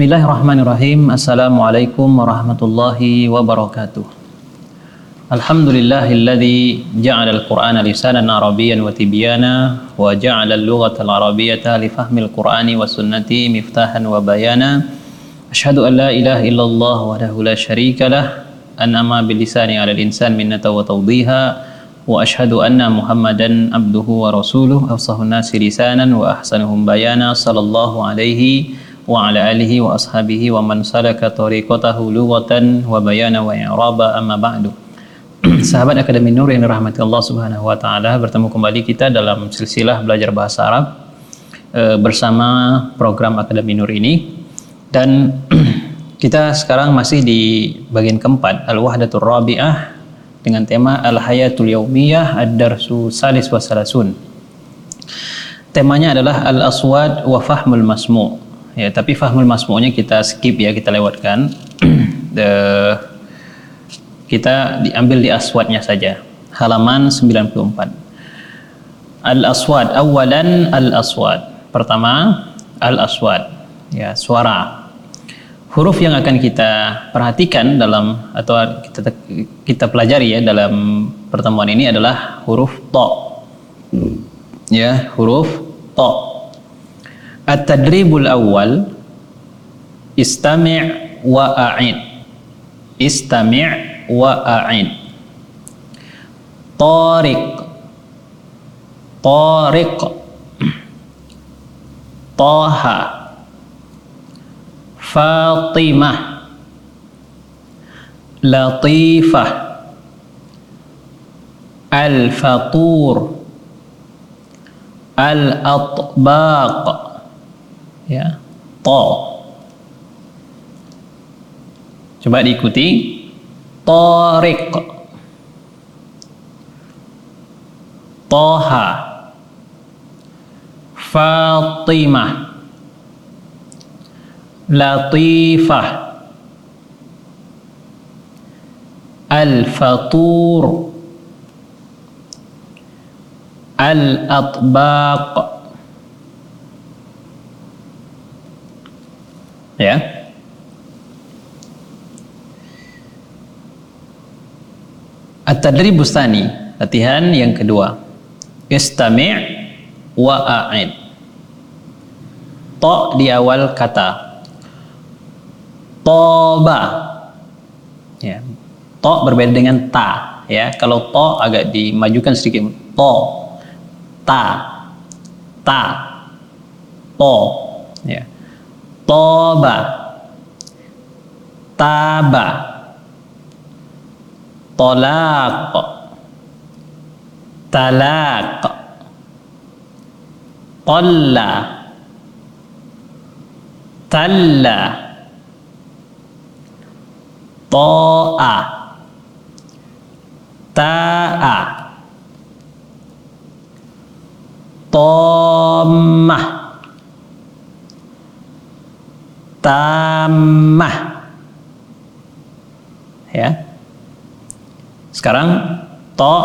Bismillahirrahmanirrahim. Assalamualaikum warahmatullahi wabarakatuh. Alhamdulillahilladzi ja'ala al-Qur'ana lisanan arabiyyan wa tibyana wa ja'ala al-lughata al-arabiyyata li fahmil Qur'ani wa sunnati miftahan wa bayana. Asyhadu an la ilaha illallah wahdahu la syarika lah an'ama bil lisani 'ala al-insan minnata wa tawdiha asyhadu anna Muhammadan abduhu wa rasuluh afsahun nasi lisanan wa ahsanuhum bayana sallallahu alaihi wa ala alihi wa ashabihi wa man salaka tariqatahu lughatan wa bayana wa i'raba amma ba'du. Sahabat Akademi Nur yang dirahmati Allah Subhanahu wa taala, bertemu kembali kita dalam silsilah belajar bahasa Arab e, bersama program Akademi Nur ini dan kita sekarang masih di bagian keempat Al-Wahdatur Rabi'ah dengan tema Al-Hayatul Yaumiyah Ad-Darsu Salis wa Salasun. Temanya adalah Al-Aswad wa Fahmul Masmu' ya tapi fahmul masmu'nya kita skip ya kita lewatkan. The, kita diambil di aswadnya saja. Halaman 94 al aswad awalan al aswad pertama al aswad ya suara. Huruf yang akan kita perhatikan dalam atau kita kita pelajari ya dalam pertemuan ini adalah huruf to. Ya huruf to at-tadribul awal istami' wa a'id istami' wa a'id tariq tariq taha fatimah latifah al-fatur al-atbaq ya. To coba diikuti. Tariq. Toha. Fatimah. Latifah. Al-Fatur. Al-Atbaq Ya At-tadribus latihan yang kedua. Istami' wa a'id. To di awal kata. Toba. Ya. To berbeda dengan ta, ya. Kalau to agak dimajukan sedikit. To. Ta. Ta. To. Ya. Toba. Taba. Talaq talaq qalla talla. Ta'a ta'a. Tammah tamah ya sekarang to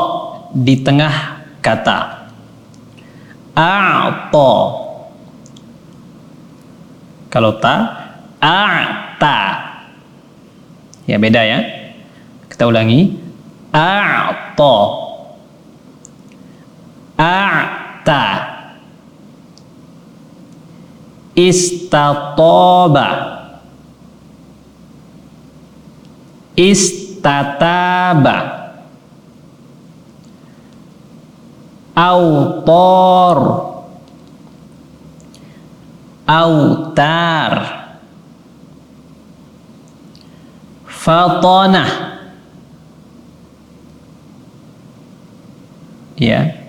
di tengah kata. A'ta. Kalau ta, a'ta. Ya beda ya. Kita ulangi. A'ta. A'ta. Istatoba. Istataba. autor. Autar. Fatonah ya.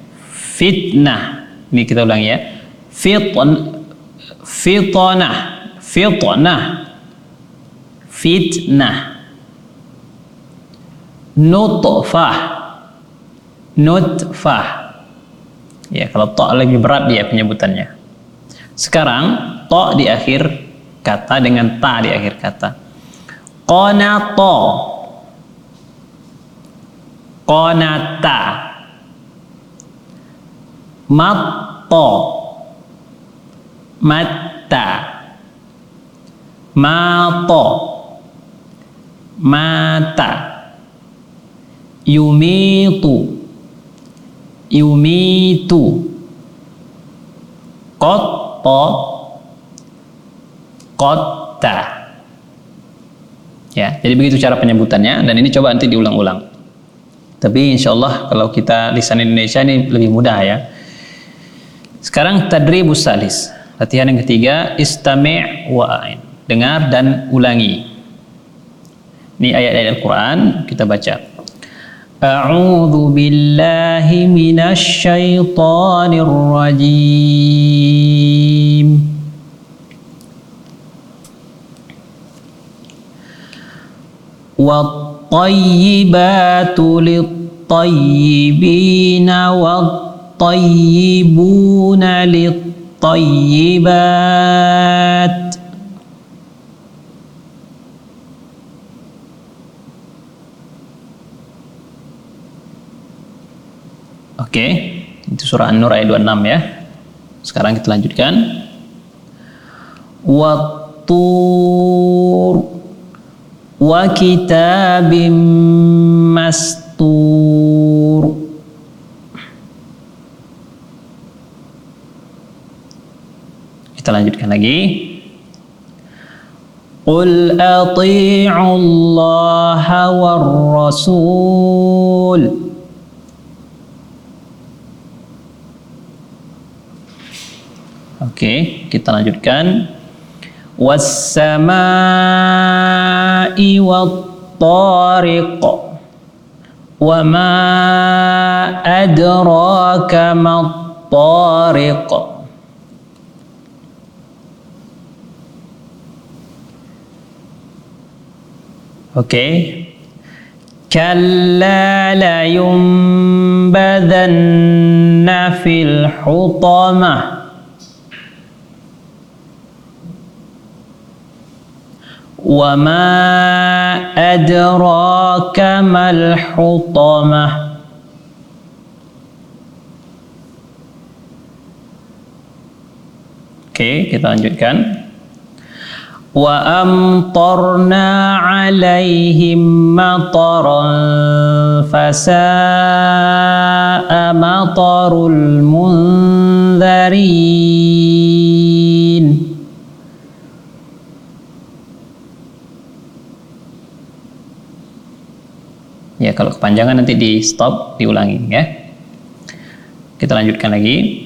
Fitnah. Ini kita ulang ya. Fiton fitonah fitonah fitnah nutfah nutfah Ya, kalau to lebih berat dia penyebutannya. Sekarang to di akhir kata dengan ta di akhir kata. Qanato. Qanata. Matto. Matta. Mato. Mata. Yumitu. Yumitu. Koto. Kota. Ya, jadi begitu cara penyebutannya dan ini coba nanti diulang-ulang. Tapi insya Allah kalau kita lisan Indonesia ini lebih mudah ya. Sekarang tadribus salis. Latihan yang ketiga istami' wa a'in. Dengar dan ulangi. Ini ayat-ayat Al-Qur'an kita baca. A'udzu billahi minasy syaithanir rajim. والطيبات للطيبين والطيبون للطيبات Oke, itu surah An-Nur ayat 26 ya. Sekarang kita lanjutkan. Wattur wa kitabim mastur Kita lanjutkan lagi. Qul ati'u Allah wa Rasul. Oke, okay, kita lanjutkan. Wassama'i wattariq. Wa ma adraka mattariq. أوكي. كلا لينبذن في الحطمة. وما أدراك ما الحطمة. Oke, okay, kita lanjutkan. Amtarna alaihim mataran fasa'a matarul munzarin. Ya, kalau kepanjangan nanti di stop, diulangi ya. Kita lanjutkan lagi.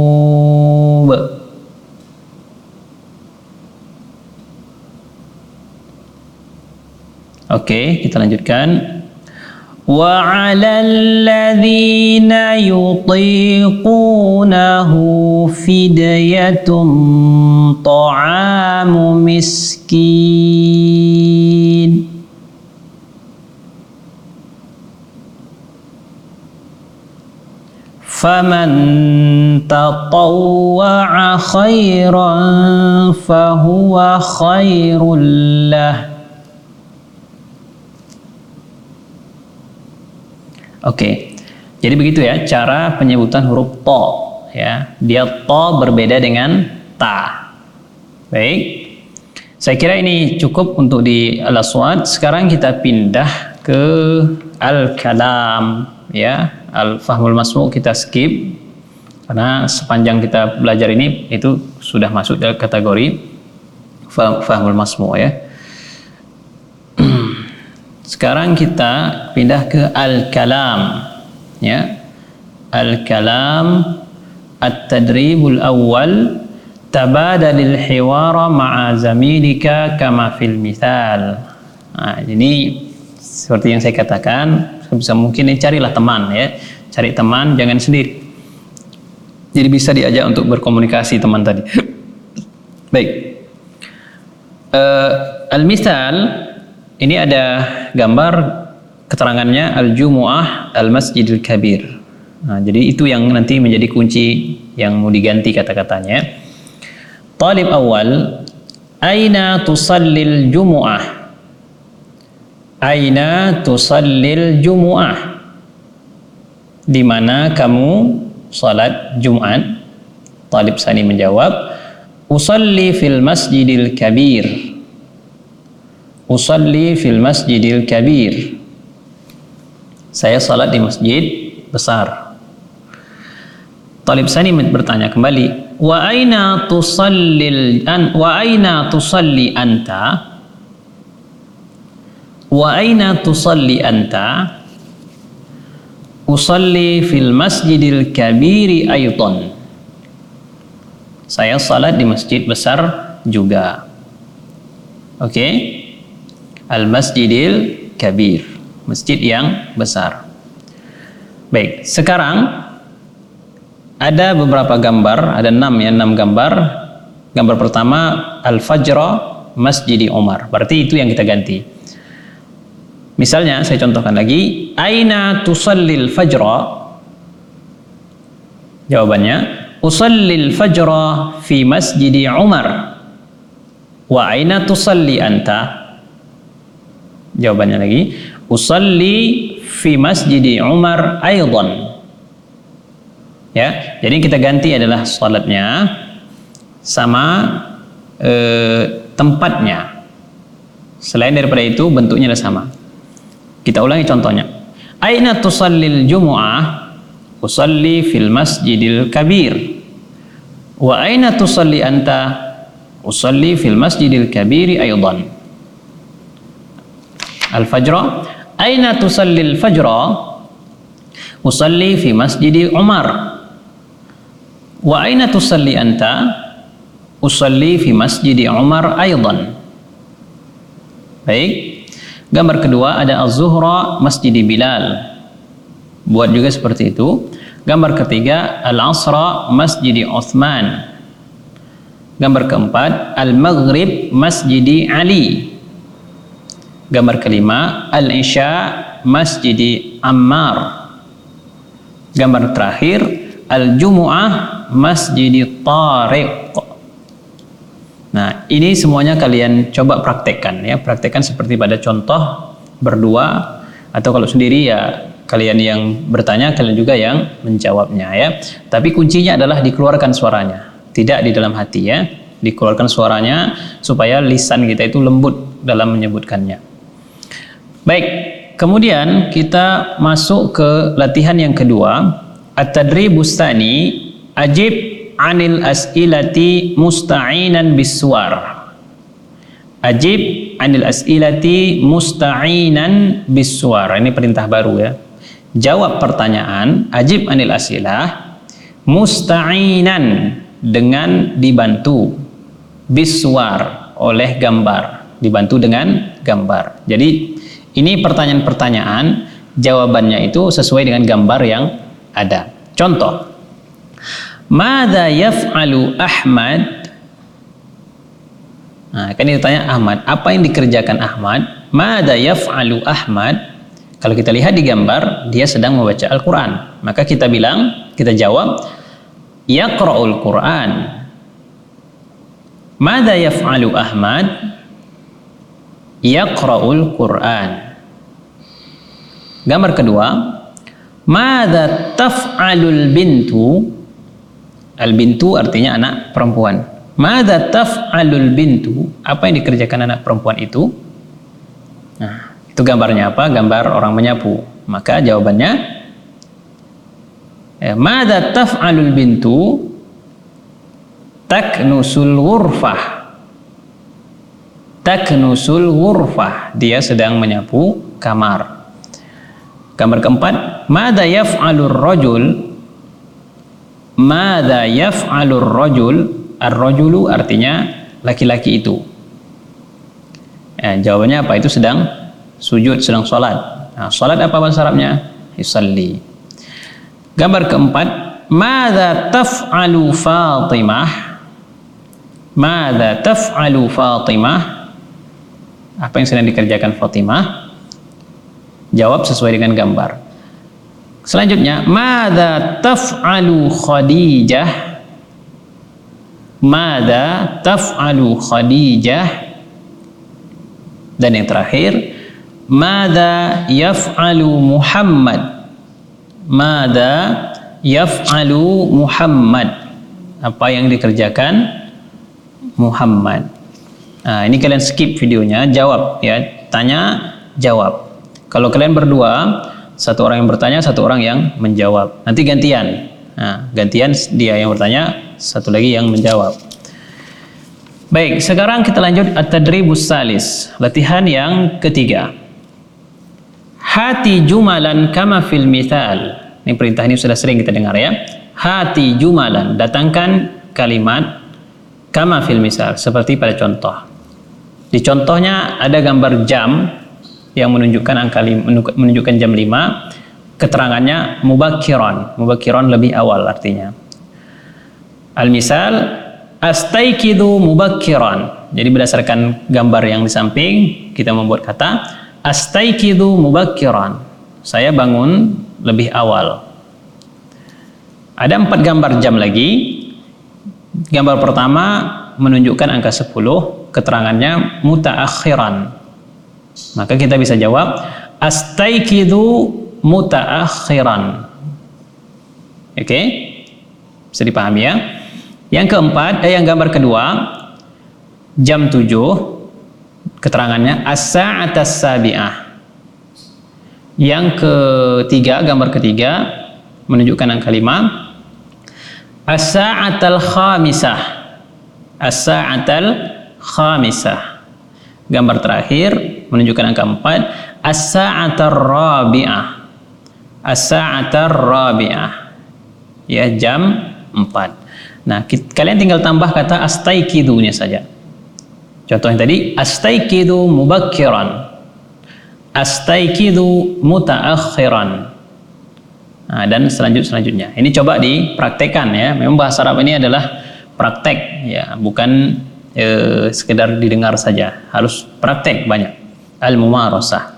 Oke, kita lanjutkan. وعلى الذين يطيقونه فدية طعام مسكين فمن تطوع خيرا فهو خير له Oke, jadi begitu ya cara penyebutan huruf to ya. Dia to berbeda dengan ta. Baik, saya kira ini cukup untuk di al-aswad. Sekarang kita pindah ke al-kalam ya al-fahmul masmu kita skip karena sepanjang kita belajar ini itu sudah masuk dalam kategori fahmul masmu ya sekarang kita pindah ke al-kalam ya. Al-kalam at-tadribul awal tabadalil hiwara ma'a zamilika kama fil mithal. Nah, ini seperti yang saya katakan bisa mungkin carilah teman ya. Cari teman jangan sendiri. Jadi bisa diajak untuk berkomunikasi teman tadi. Baik. Uh, al misal ini ada gambar keterangannya al-jumu'ah al-masjidil kabir. Nah, jadi itu yang nanti menjadi kunci yang mau diganti kata-katanya. Talib awal, aina tusallil jumu'ah? Aina tusallil jumu'ah? Di mana kamu salat Jumat? Talib Sani menjawab, usalli fil masjidil kabir. Usalli fil masjidil kabir. Saya salat di masjid besar. Talib Sani bertanya kembali, wa aina tusallil an wa aina tusalli anta? Wa aina tusalli anta? Usalli fil masjidil kabiri aydan. Saya salat di masjid besar juga. Oke. Okay? Al-Masjidil Kabir masjid yang besar. Baik, sekarang ada beberapa gambar, ada enam ya, enam gambar. Gambar pertama Al-Fajra Masjidi Umar. Berarti itu yang kita ganti. Misalnya saya contohkan lagi, aina tusallil fajra? Jawabannya, usallil fajra fi Masjidi Umar. Wa aina tusalli anta? Jawabannya lagi, usalli fi masjidi Umar aydan. Ya, jadi kita ganti adalah salatnya sama eh, tempatnya. Selain daripada itu bentuknya adalah sama. Kita ulangi contohnya. Aina tusallil jumu'ah? Usalli fil masjidil kabir. Wa aina tusalli anta? Usalli fil masjidil kabiri aydan. Al-Fajra Aina tusallil fajra? Usalli fi masjidi Umar. Wa aina tusalli anta? Usalli fi masjidi Umar aydan Baik. Gambar kedua ada Az-Zuhra Masjidi Bilal. Buat juga seperti itu. Gambar ketiga Al-Asra Masjidi Uthman. Gambar keempat Al-Maghrib Masjidi Ali Gambar kelima, Al-Isya Masjidi Ammar. Gambar terakhir, Al-Jumu'ah Masjidi Tariq. Nah, ini semuanya kalian coba praktekkan ya. Praktekkan seperti pada contoh berdua atau kalau sendiri ya kalian yang bertanya, kalian juga yang menjawabnya ya. Tapi kuncinya adalah dikeluarkan suaranya, tidak di dalam hati ya. Dikeluarkan suaranya supaya lisan kita itu lembut dalam menyebutkannya. Baik, kemudian kita masuk ke latihan yang kedua. At-tadribus tsani ajib anil as'ilati musta'inan biswar. Ajib anil as'ilati musta'inan biswar. Ini perintah baru ya. Jawab pertanyaan, ajib anil as'ilah musta'inan dengan dibantu biswar oleh gambar, dibantu dengan gambar. Jadi ini pertanyaan-pertanyaan, jawabannya itu sesuai dengan gambar yang ada. Contoh, Mada yaf'alu Ahmad? Nah, kan ditanya Ahmad, apa yang dikerjakan Ahmad? Mada yaf'alu Ahmad? Kalau kita lihat di gambar, dia sedang membaca Al-Quran. Maka kita bilang, kita jawab, Yaqra'ul Quran. Mada yaf'alu Ahmad? Yaqra'ul Quran. Gambar kedua, madza taf'alul bintu? Al bintu artinya anak perempuan. Madza taf'alul bintu? Apa yang dikerjakan anak perempuan itu? Nah, itu gambarnya apa? Gambar orang menyapu. Maka jawabannya ya, Madza taf'alul bintu? Taknusul ghurfah taknusul ghurfah. Dia sedang menyapu kamar. Gambar keempat mada yaf'alur rajul? Mada yaf'alur rajul? Ar-rajulu artinya laki-laki itu. Ya, jawabannya apa? Itu sedang sujud sedang sholat. Nah, sholat apa bahasa Arabnya? Yusalli. Gambar keempat mada taf'alu Fatimah? Mada taf'alu Fatimah Apa yang sedang dikerjakan Fatimah? Jawab sesuai dengan gambar. Selanjutnya, Mada taf'alu Khadijah? Mada taf'alu Khadijah? Dan yang terakhir, Mada yaf'alu Muhammad? Mada yaf'alu Muhammad? Apa yang dikerjakan Muhammad? Nah, ini kalian skip videonya, jawab ya. Tanya, jawab. Kalau kalian berdua, satu orang yang bertanya, satu orang yang menjawab. Nanti gantian. Nah, gantian dia yang bertanya, satu lagi yang menjawab. Baik, sekarang kita lanjut at-tadribus salis, latihan yang ketiga. Hati jumalan kama fil mithal. Ini perintah ini sudah sering kita dengar ya. Hati jumalan, datangkan kalimat kama fil misal seperti pada contoh. Di contohnya ada gambar jam yang menunjukkan angka menunjukkan jam 5 keterangannya mubakiron. Mubakiron lebih awal artinya. Al-misal astaikidu mubakiron. Jadi berdasarkan gambar yang di samping kita membuat kata astaikidu mubakiron. Saya bangun lebih awal. Ada empat gambar jam lagi. Gambar pertama menunjukkan angka 10 keterangannya mutaakhiran maka kita bisa jawab astaikidu mutaakhiran. Oke? Okay? Bisa dipahami ya? Yang keempat, eh yang gambar kedua jam 7 keterangannya as-sa'atas sabi'ah. Yang ketiga, gambar ketiga menunjukkan angka 5 as-sa'atal khamisah. As-sa'atal khamisah. Gambar terakhir menunjukkan angka 4 as-sa'atar rabi'ah. As-sa'atar rabi'ah. Ya, jam 4. Nah, kita, kalian tinggal tambah kata astaikidu-nya saja. Contoh yang tadi astaikidu mubakkiran. Astaikidu mutaakhiran. Nah, dan selanjut selanjutnya. Ini coba dipraktekkan ya. Memang bahasa Arab ini adalah praktek ya, bukan eh, sekedar didengar saja, harus praktek banyak. Al-mumarasah.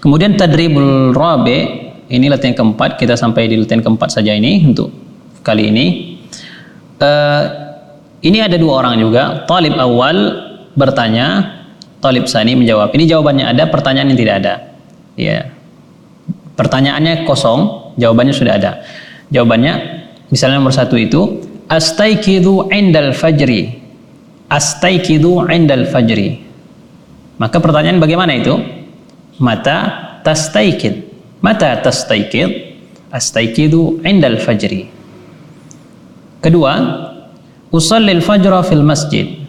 Kemudian tadribul rabi ini latihan keempat, kita sampai di latihan keempat saja ini untuk kali ini. Uh, ini ada dua orang juga. Talib awal bertanya, talib sani menjawab. Ini jawabannya ada, pertanyaan yang tidak ada. Ya. Pertanyaannya kosong, jawabannya sudah ada. Jawabannya misalnya nomor satu itu astaikidu indal fajri astaikidu indal fajri. Maka pertanyaan bagaimana itu? Mata tastaikid. Mata tastaikid? Astaikidu indal fajri. Kedua, usallil fajra fil masjid.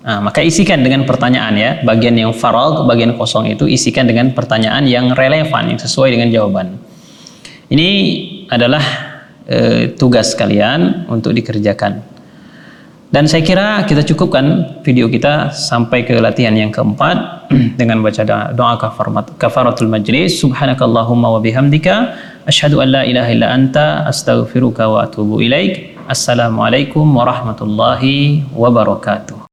Nah, maka isikan dengan pertanyaan ya, bagian yang farag, bagian kosong itu isikan dengan pertanyaan yang relevan, yang sesuai dengan jawaban. Ini adalah e, tugas kalian untuk dikerjakan. Dan saya kira kita cukupkan video kita sampai ke latihan yang keempat dengan baca doa kafaratul majlis. Subhanakallahumma wa bihamdika asyhadu an la ilaha illa anta astaghfiruka wa atubu ilaik. Assalamualaikum warahmatullahi wabarakatuh.